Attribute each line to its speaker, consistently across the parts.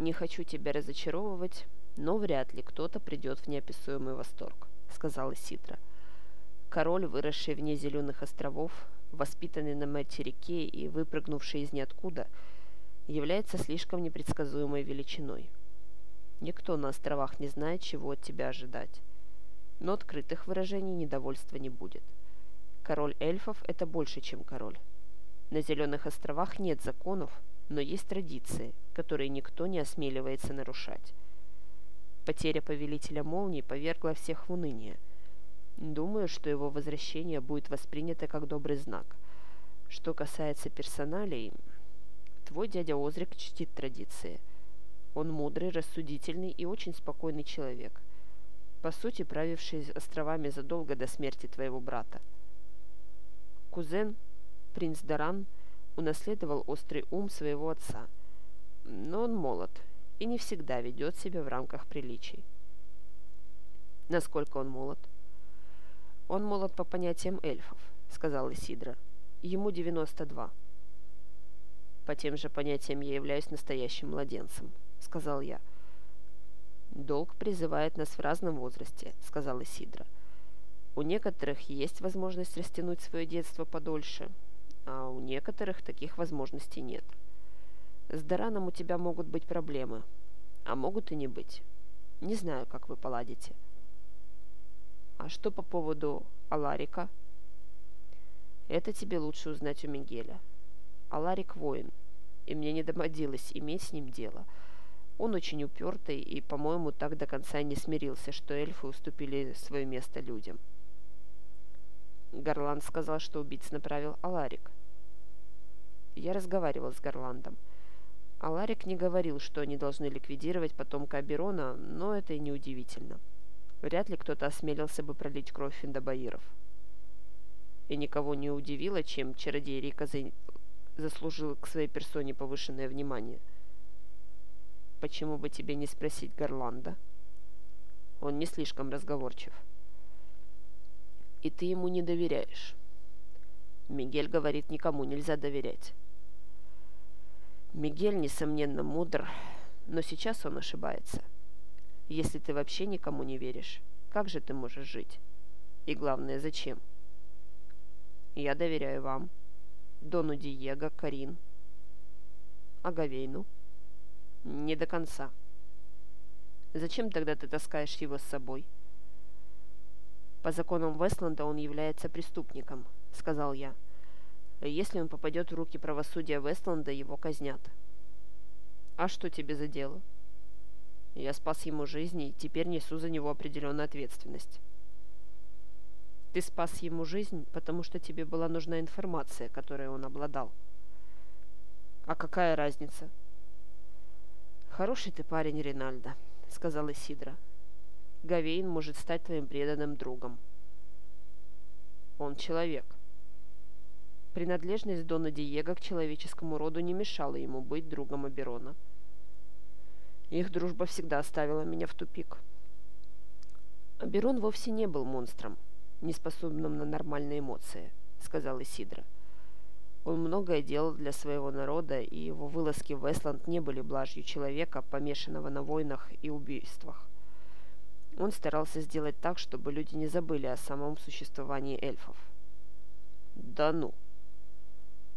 Speaker 1: «Не хочу тебя разочаровывать, но вряд ли кто-то придет в неописуемый восторг», — сказала Сидра. Король, выросший вне Зеленых островов, воспитанный на материке и выпрыгнувший из ниоткуда, является слишком непредсказуемой величиной. Никто на островах не знает, чего от тебя ожидать. Но открытых выражений недовольства не будет. Король эльфов – это больше, чем король. На Зеленых островах нет законов, но есть традиции, которые никто не осмеливается нарушать. Потеря повелителя молний повергла всех в уныние. Думаю, что его возвращение будет воспринято как добрый знак. Что касается персоналей, твой дядя Озрик чтит традиции – он мудрый, рассудительный и очень спокойный человек, по сути, правивший островами задолго до смерти твоего брата. Кузен, принц Даран, унаследовал острый ум своего отца, но он молод и не всегда ведет себя в рамках приличий. Насколько он молод? Он молод по понятиям эльфов, сказал Исидра. Ему 92. По тем же понятиям я являюсь настоящим младенцем, — сказал я. «Долг призывает нас в разном возрасте», — сказала Сидра. «У некоторых есть возможность растянуть свое детство подольше, а у некоторых таких возможностей нет. С Дараном у тебя могут быть проблемы, а могут и не быть. Не знаю, как вы поладите». «А что по поводу Аларика?» «Это тебе лучше узнать у Мигеля. Аларик воин, и мне не доводилось иметь с ним дело». Он очень упертый и, по-моему, так до конца не смирился, что эльфы уступили свое место людям. Гарланд сказал, что убийц направил Аларик. Я разговаривал с Гарландом. Аларик не говорил, что они должны ликвидировать потомка Аберона, но это и не удивительно. Вряд ли кто-то осмелился бы пролить кровь финдабаиров. И никого не удивило, чем чародей Рика за... заслужил к своей персоне повышенное внимание – Почему бы тебе не спросить Гарланда? Он не слишком разговорчив. И ты ему не доверяешь. Мигель говорит, никому нельзя доверять. Мигель, несомненно, мудр, но сейчас он ошибается. Если ты вообще никому не веришь, как же ты можешь жить? И главное, зачем? Я доверяю вам, Дону Диего, Карин, Агавейну. Не до конца. Зачем тогда ты таскаешь его с собой? По законам Вестланда он является преступником, сказал я. Если он попадет в руки правосудия Вестланда, его казнят. А что тебе за дело? Я спас ему жизнь и теперь несу за него определенную ответственность. Ты спас ему жизнь, потому что тебе была нужна информация, которой он обладал. А какая разница? «Хороший ты парень, Ринальдо», — сказал Исидра. «Гавейн может стать твоим преданным другом». «Он человек». Принадлежность Дона Диего к человеческому роду не мешала ему быть другом Аберона. Их дружба всегда ставила меня в тупик. Аберон вовсе не был монстром, неспособным на нормальные эмоции, сказал Исидра. Он многое делал для своего народа, и его вылазки в Вестланд не были блажью человека, помешанного на войнах и убийствах. Он старался сделать так, чтобы люди не забыли о самом существовании эльфов. «Да ну!»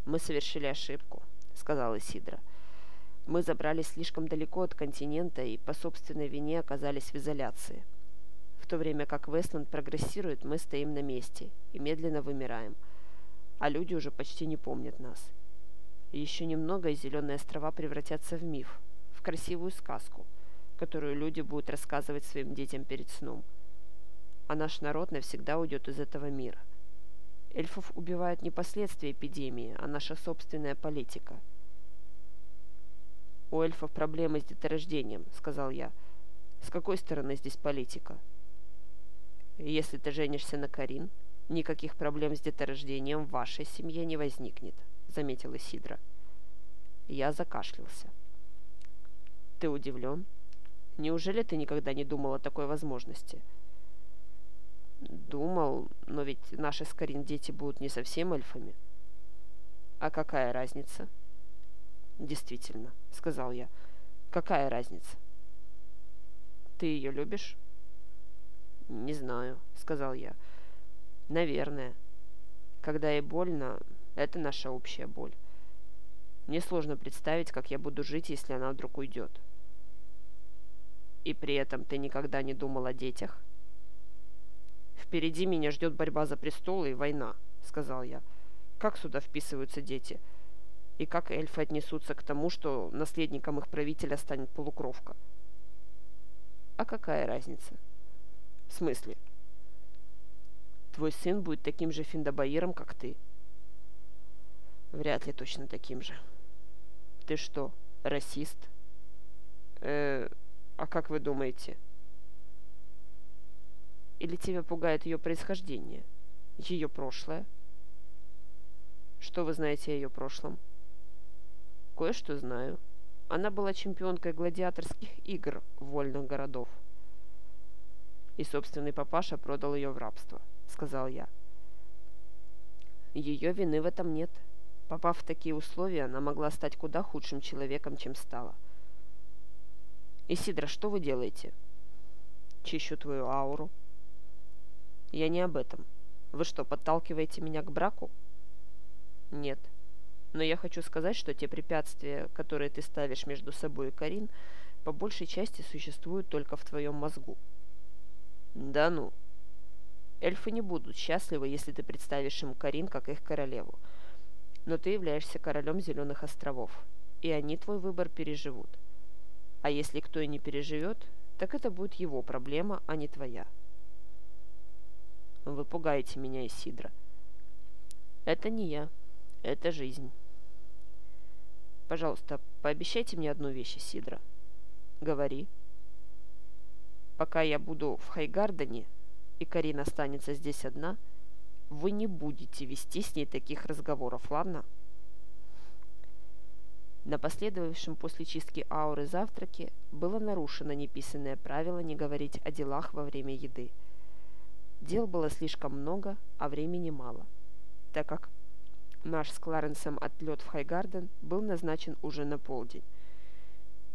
Speaker 1: «Мы совершили ошибку», — сказала Сидра. «Мы забрались слишком далеко от континента и по собственной вине оказались в изоляции. В то время как Вестланд прогрессирует, мы стоим на месте и медленно вымираем» а люди уже почти не помнят нас. Еще немного, и Зеленые острова превратятся в миф, в красивую сказку, которую люди будут рассказывать своим детям перед сном. А наш народ навсегда уйдет из этого мира. Эльфов убивают не последствия эпидемии, а наша собственная политика. «У эльфов проблемы с деторождением», — сказал я. «С какой стороны здесь политика?» «Если ты женишься на Карин, «Никаких проблем с деторождением в вашей семье не возникнет», — заметила Сидра. Я закашлялся. «Ты удивлен? Неужели ты никогда не думал о такой возможности?» «Думал, но ведь наши с дети будут не совсем эльфами». «А какая разница?» «Действительно», — сказал я. Какая разница? Ты ее любишь? Не знаю, сказал я. Наверное. Когда ей больно, это наша общая боль. Мне сложно представить, как я буду жить, если она вдруг уйдет. И при этом ты никогда не думал о детях? Впереди меня ждет борьба за престол и война, сказал я. Как сюда вписываются дети? И как эльфы отнесутся к тому, что наследником их правителя станет полукровка? А какая разница? В смысле? Твой сын будет таким же финдабаиром, как ты. Вряд ли точно таким же. Ты что, расист? Э, а как вы думаете? Или тебя пугает ее происхождение? Ее прошлое? Что вы знаете о ее прошлом? Кое-что знаю. Она была чемпионкой гладиаторских игр вольных городов. И собственный папаша продал ее в рабство, сказал я. Ее вины в этом нет. Попав в такие условия, она могла стать куда худшим человеком, чем стала. «Исидра, что вы делаете?» «Чищу твою ауру». «Я не об этом. Вы что, подталкиваете меня к браку?» «Нет. Но я хочу сказать, что те препятствия, которые ты ставишь между собой и Карин, по большей части существуют только в твоем мозгу». «Да ну!» Эльфы не будут счастливы, если ты представишь им Карин как их королеву но ты являешься королем Зеленых островов, и они твой выбор переживут. А если кто и не переживет, так это будет его проблема, а не твоя. Вы пугаете меня, Исидра. Это не я, это жизнь. Пожалуйста, пообещайте мне одну вещь, Исидра. Говори. Пока я буду в Хайгардене, и Карина останется здесь одна – вы не будете вести с ней таких разговоров, ладно? На последовавшем после чистки ауры завтраке было нарушено неписанное правило не говорить о делах во время еды. Дел было слишком много, а времени мало, так как наш с Кларенсом отлет в Хайгарден был назначен уже на полдень.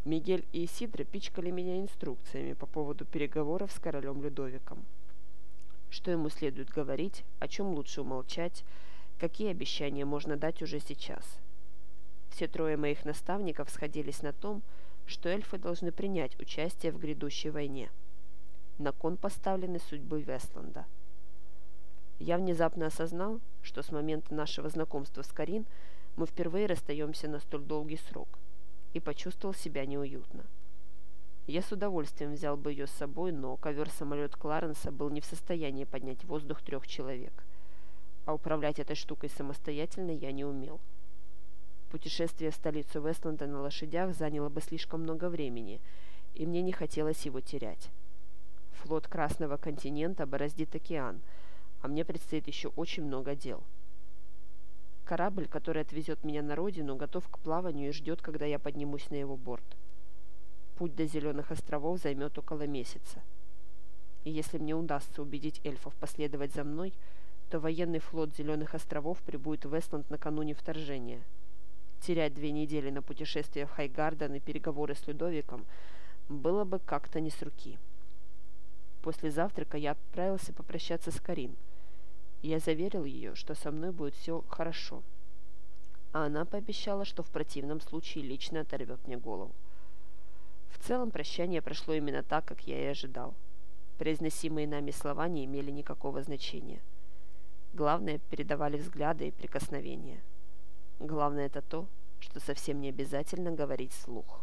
Speaker 1: Мигель и Исидра пичкали меня инструкциями по поводу переговоров с королем Людовиком – что ему следует говорить, о чем лучше умолчать, какие обещания можно дать уже сейчас. Все трое моих наставников сходились на том, что эльфы должны принять участие в грядущей войне. На кон поставлены судьбы Вестланда. Я внезапно осознал, что с момента нашего знакомства с Карин мы впервые расстаемся на столь долгий срок, и почувствовал себя неуютно. Я с удовольствием взял бы ее с собой, но ковер-самолет Кларенса был не в состоянии поднять воздух трех человек. А управлять этой штукой самостоятельно я не умел. Путешествие в столицу Вестланда на лошадях заняло бы слишком много времени, и мне не хотелось его терять. Флот Красного континента бороздит океан, а мне предстоит еще очень много дел. Корабль, который отвезет меня на родину, готов к плаванию и ждет, когда я поднимусь на его борт путь до Зеленых островов займет около месяца. И если мне удастся убедить эльфов последовать за мной, то военный флот Зеленых островов прибудет в Вестланд накануне вторжения. Терять две недели на путешествие в Хайгарден и переговоры с Людовиком было бы как-то не с руки. После завтрака я отправился попрощаться с Карин. Я заверил ее, что со мной будет все хорошо. А она пообещала, что в противном случае лично оторвет мне голову. В целом прощание прошло именно так, как я и ожидал. Произносимые нами слова не имели никакого значения. Главное, передавали взгляды и прикосновения. Главное это то, что совсем не обязательно говорить вслух.